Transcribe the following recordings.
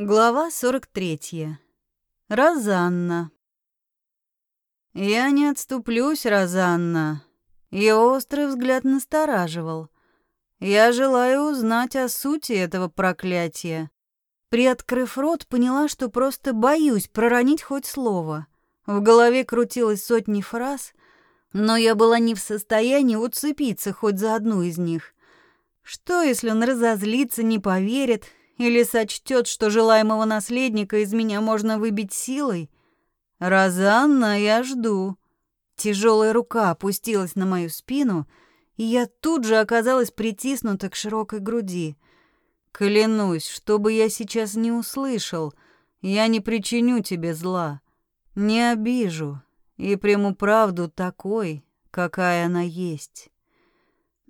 Глава 43. Розанна. Я не отступлюсь, Розанна. Ее острый взгляд настораживал. Я желаю узнать о сути этого проклятия. Приоткрыв рот, поняла, что просто боюсь проронить хоть слово. В голове крутилось сотни фраз, но я была не в состоянии уцепиться хоть за одну из них. Что, если он разозлится, не поверит или сочтет, что желаемого наследника из меня можно выбить силой? Розанна, я жду. Тяжелая рука опустилась на мою спину, и я тут же оказалась притиснута к широкой груди. Клянусь, что бы я сейчас не услышал, я не причиню тебе зла, не обижу и приму правду такой, какая она есть.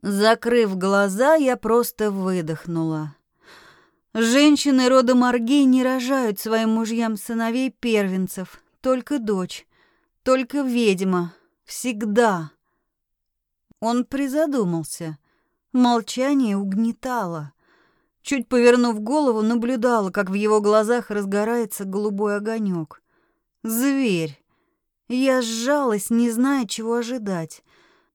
Закрыв глаза, я просто выдохнула. Женщины рода Маргей не рожают своим мужьям сыновей первенцев, только дочь, только ведьма, всегда. Он призадумался. Молчание угнетало. Чуть повернув голову, наблюдала, как в его глазах разгорается голубой огонек. Зверь. Я сжалась, не зная, чего ожидать.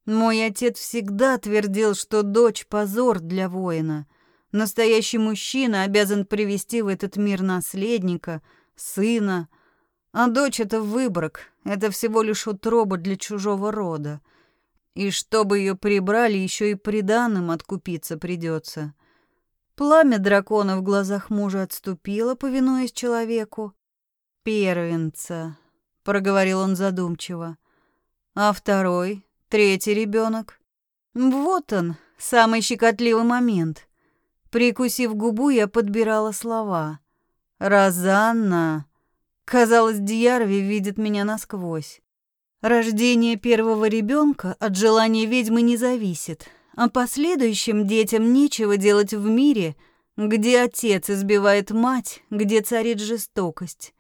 Мой отец всегда твердил, что дочь — позор для воина — Настоящий мужчина обязан привести в этот мир наследника, сына, а дочь — это выбрак, это всего лишь утроба для чужого рода. И чтобы ее прибрали, еще и приданым откупиться придется. Пламя дракона в глазах мужа отступило, повинуясь человеку. «Первенца», — проговорил он задумчиво. «А второй, третий ребенок? Вот он, самый щекотливый момент. Прикусив губу, я подбирала слова. «Розанна!» Казалось, Дьярви видит меня насквозь. Рождение первого ребенка от желания ведьмы не зависит, а последующим детям нечего делать в мире, где отец избивает мать, где царит жестокость.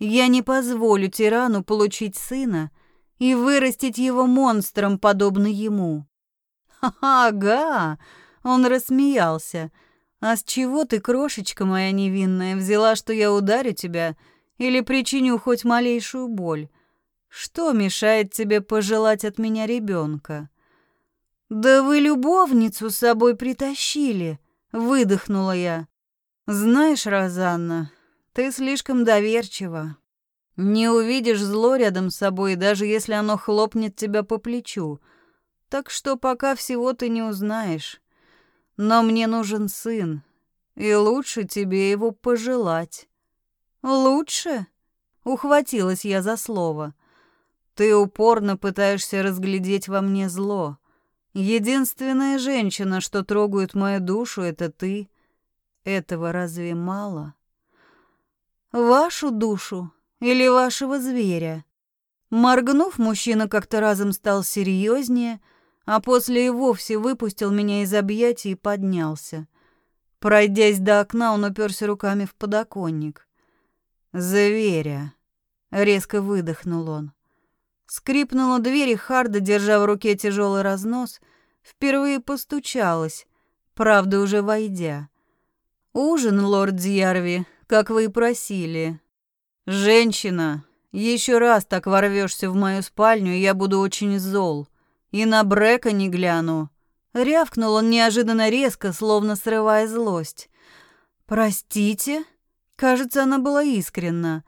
Я не позволю тирану получить сына и вырастить его монстром, подобно ему. «Ага!» — он рассмеялся — а с чего ты, крошечка моя невинная, взяла, что я ударю тебя или причиню хоть малейшую боль? Что мешает тебе пожелать от меня ребенка? Да вы любовницу с собой притащили, выдохнула я. Знаешь, Розанна, ты слишком доверчива. Не увидишь зло рядом с собой, даже если оно хлопнет тебя по плечу. Так что пока всего ты не узнаешь. Но мне нужен сын, и лучше тебе его пожелать. Лучше? Ухватилась я за слово. Ты упорно пытаешься разглядеть во мне зло. Единственная женщина, что трогает мою душу, это ты. Этого разве мало? Вашу душу или вашего зверя? Моргнув, мужчина как-то разом стал серьезнее, а после и вовсе выпустил меня из объятий и поднялся. Пройдясь до окна, он уперся руками в подоконник. «Зверя!» — резко выдохнул он. Скрипнула дверь, и Харда, держа в руке тяжелый разнос, впервые постучалась, правда, уже войдя. «Ужин, лорд Дьярви, как вы и просили. Женщина, еще раз так ворвешься в мою спальню, и я буду очень зол. И на Брека не гляну. Рявкнул он неожиданно резко, словно срывая злость. «Простите?» Кажется, она была искренна.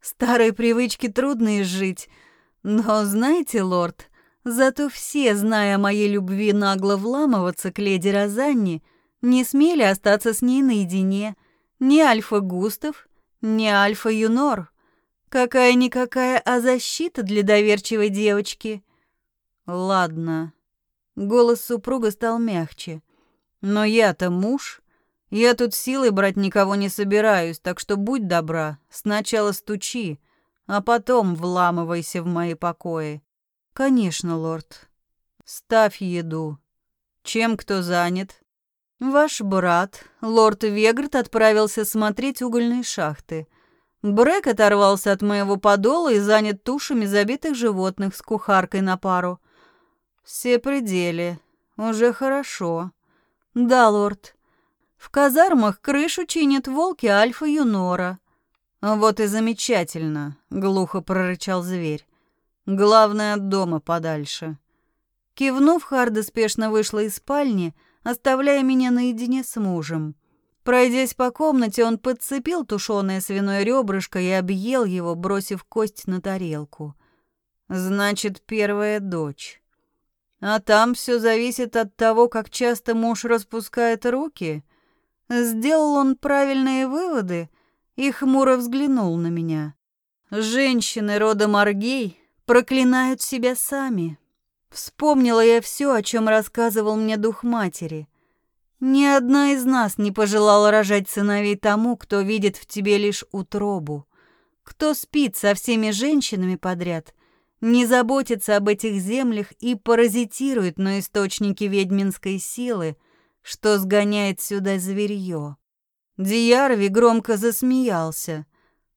Старые привычки трудно изжить. Но знаете, лорд, зато все, зная о моей любви нагло вламываться к леди Розанне, не смели остаться с ней наедине. Ни Альфа Густав, ни Альфа Юнор. Какая-никакая, а защита для доверчивой девочки. Ладно. Голос супруга стал мягче. Но я-то муж. Я тут силой брать никого не собираюсь, так что будь добра, сначала стучи, а потом вламывайся в мои покои. Конечно, лорд. Ставь еду. Чем кто занят? Ваш брат, лорд Вегард, отправился смотреть угольные шахты. Брэк оторвался от моего подола и занят тушами забитых животных с кухаркой на пару. Все пределы. Уже хорошо. Да, лорд. В казармах крышу чинят волки Альфа Юнора. Вот и замечательно, глухо прорычал зверь. Главное от дома подальше. Кивнув, Харда спешно вышла из спальни, оставляя меня наедине с мужем. Пройдясь по комнате, он подцепил тушеное свиное ребрышко и объел его, бросив кость на тарелку. Значит, первая дочь. А там все зависит от того, как часто муж распускает руки. Сделал он правильные выводы и хмуро взглянул на меня. Женщины рода Маргей проклинают себя сами. Вспомнила я все, о чем рассказывал мне дух матери. Ни одна из нас не пожелала рожать сыновей тому, кто видит в тебе лишь утробу, кто спит со всеми женщинами подряд, не заботится об этих землях и паразитирует на источнике ведьминской силы, что сгоняет сюда зверье. Диарви громко засмеялся.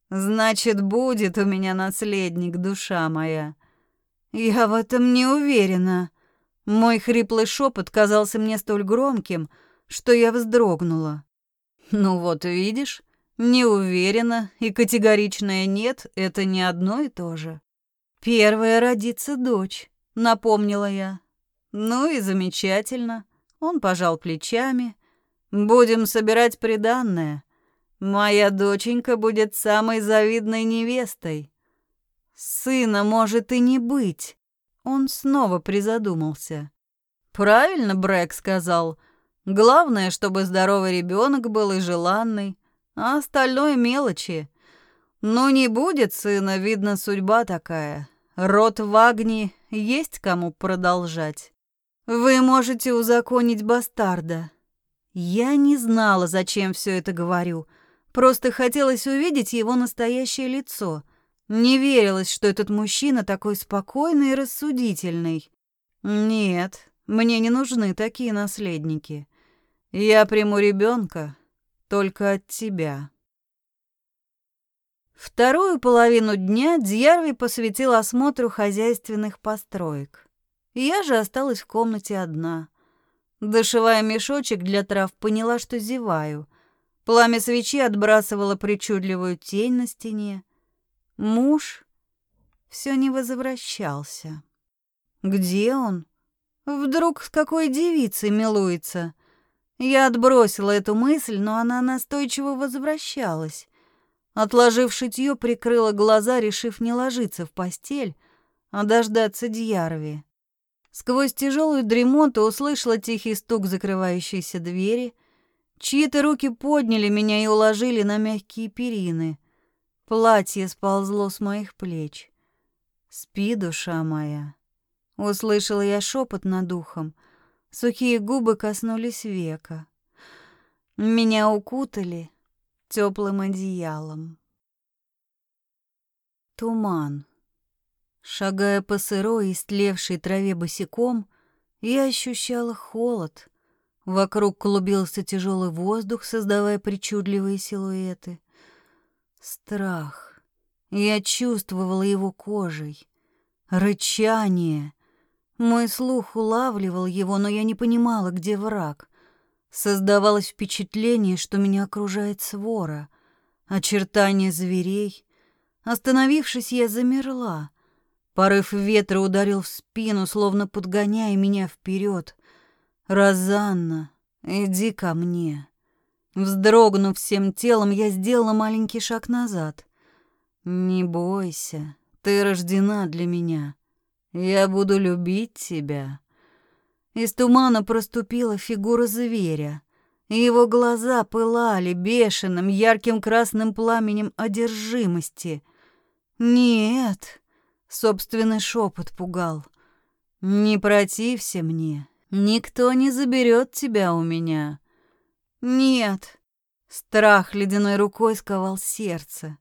«Значит, будет у меня наследник, душа моя». «Я в этом не уверена». Мой хриплый шепот казался мне столь громким — что я вздрогнула. Ну вот видишь, не уверена и категоричная нет — это не одно и то же. Первая родится дочь, напомнила я. Ну и замечательно. Он пожал плечами. Будем собирать приданное. Моя доченька будет самой завидной невестой. Сына может и не быть. Он снова призадумался. Правильно Брэк сказал — Главное, чтобы здоровый ребенок был и желанный, а остальное мелочи. Ну не будет сына, видно, судьба такая. Род Вагни есть кому продолжать. Вы можете узаконить бастарда. Я не знала, зачем все это говорю. Просто хотелось увидеть его настоящее лицо. Не верилось, что этот мужчина такой спокойный и рассудительный. Нет, мне не нужны такие наследники. Я приму ребенка только от тебя. Вторую половину дня Дьярви посвятил осмотру хозяйственных построек. Я же осталась в комнате одна. Дошивая мешочек для трав, поняла, что зеваю. Пламя свечи отбрасывало причудливую тень на стене. Муж все не возвращался. Где он? Вдруг с какой девицей милуется? Я отбросила эту мысль, но она настойчиво возвращалась. Отложив шитьё, прикрыла глаза, решив не ложиться в постель, а дождаться Дьярви. Сквозь тяжелую дремоту услышала тихий стук закрывающейся двери. Чьи-то руки подняли меня и уложили на мягкие перины. Платье сползло с моих плеч. «Спи, душа моя!» Услышала я шепот над ухом — Сухие губы коснулись века. Меня укутали теплым одеялом. Туман. Шагая по сырой, истлевшей траве босиком, я ощущала холод. Вокруг клубился тяжелый воздух, создавая причудливые силуэты. Страх. Я чувствовала его кожей. Рычание. Мой слух улавливал его, но я не понимала, где враг. Создавалось впечатление, что меня окружает свора, очертания зверей. Остановившись, я замерла. Порыв ветра ударил в спину, словно подгоняя меня вперед. «Розанна, иди ко мне». Вздрогнув всем телом, я сделала маленький шаг назад. «Не бойся, ты рождена для меня. Я буду любить тебя. Из тумана проступила фигура зверя. Его глаза пылали бешеным, ярким красным пламенем одержимости. Нет, собственный шепот пугал. Не протився мне. Никто не заберет тебя у меня. Нет. Страх ледяной рукой сковал сердце.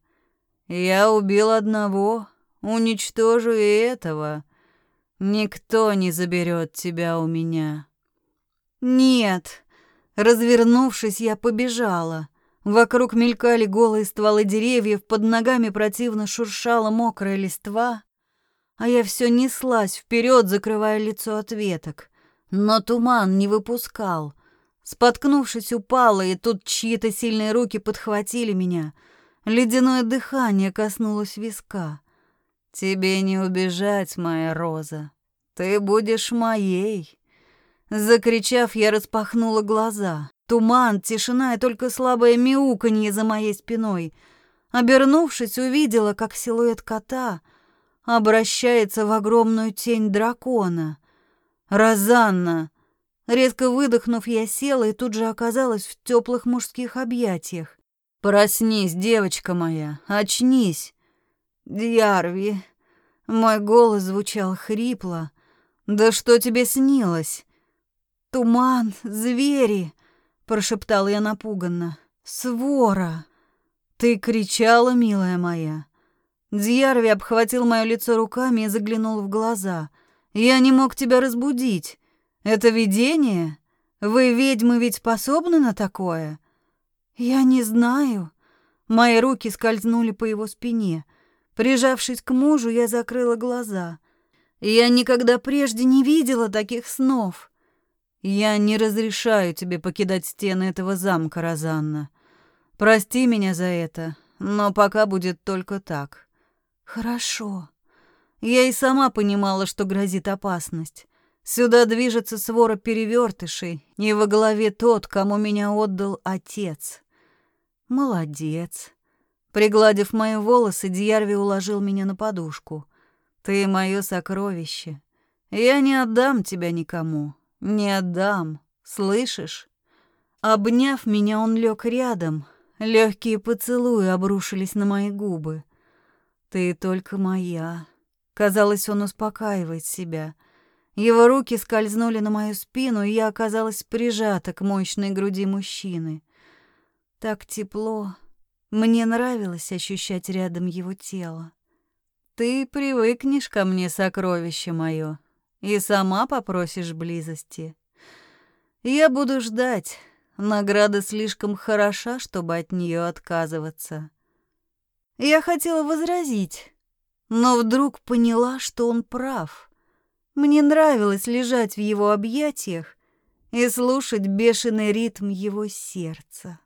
Я убил одного, уничтожу и этого. Никто не заберет тебя у меня. Нет. Развернувшись, я побежала. Вокруг мелькали голые стволы деревьев, под ногами противно шуршала мокрая листва, а я все неслась вперед, закрывая лицо от веток. Но туман не выпускал. Споткнувшись, упала, и тут чьи-то сильные руки подхватили меня. Ледяное дыхание коснулось виска. «Тебе не убежать, моя роза. Ты будешь моей». Закричав, я распахнула глаза. Туман, тишина и только слабое мяуканье за моей спиной. Обернувшись, увидела, как силуэт кота обращается в огромную тень дракона. «Розанна!» Резко выдохнув, я села и тут же оказалась в теплых мужских объятиях. «Проснись, девочка моя, очнись!» «Дьярви!» Мой голос звучал хрипло. «Да что тебе снилось?» «Туман, звери!» — прошептала я напуганно. «Свора!» «Ты кричала, милая моя!» Дьярви обхватил мое лицо руками и заглянул в глаза. «Я не мог тебя разбудить. Это видение? Вы, ведьмы, ведь способны на такое?» «Я не знаю». Мои руки скользнули по его спине. Прижавшись к мужу, я закрыла глаза. Я никогда прежде не видела таких снов. Я не разрешаю тебе покидать стены этого замка, Розанна. Прости меня за это, но пока будет только так. Хорошо. Я и сама понимала, что грозит опасность. Сюда движется свора перевертышей, и во главе тот, кому меня отдал отец. Молодец. Пригладив мои волосы, Дьярви уложил меня на подушку. Ты мое сокровище. Я не отдам тебя никому. Не отдам, слышишь? Обняв меня, он лег рядом. Легкие поцелуи обрушились на мои губы. Ты только моя. Казалось, он успокаивает себя. Его руки скользнули на мою спину, и я оказалась прижата к мощной груди мужчины. Так тепло. Мне нравилось ощущать рядом его тело. Ты привыкнешь ко мне, сокровище мое, и сама попросишь близости. Я буду ждать. Награда слишком хороша, чтобы от нее отказываться. Я хотела возразить, но вдруг поняла, что он прав. Мне нравилось лежать в его объятиях и слушать бешеный ритм его сердца.